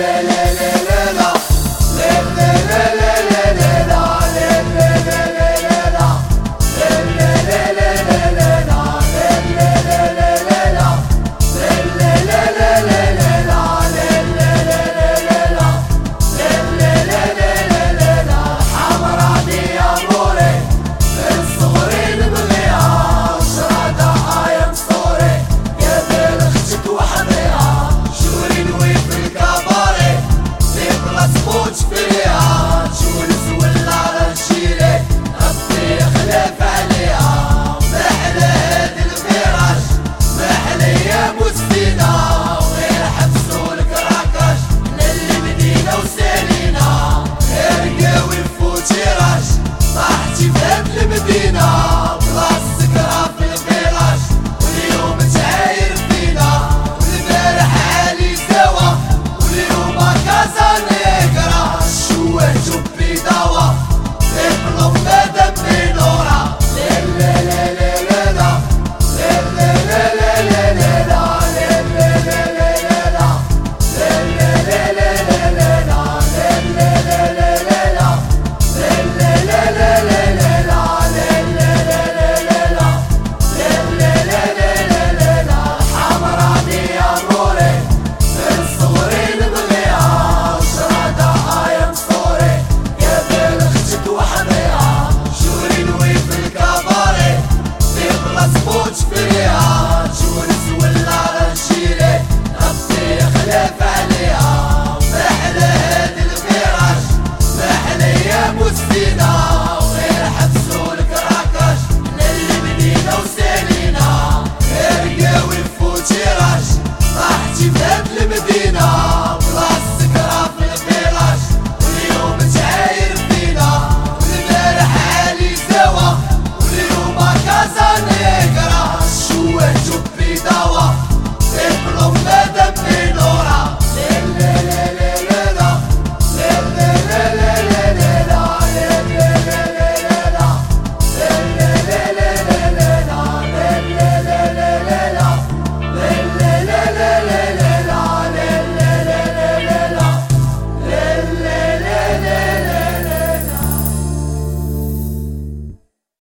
la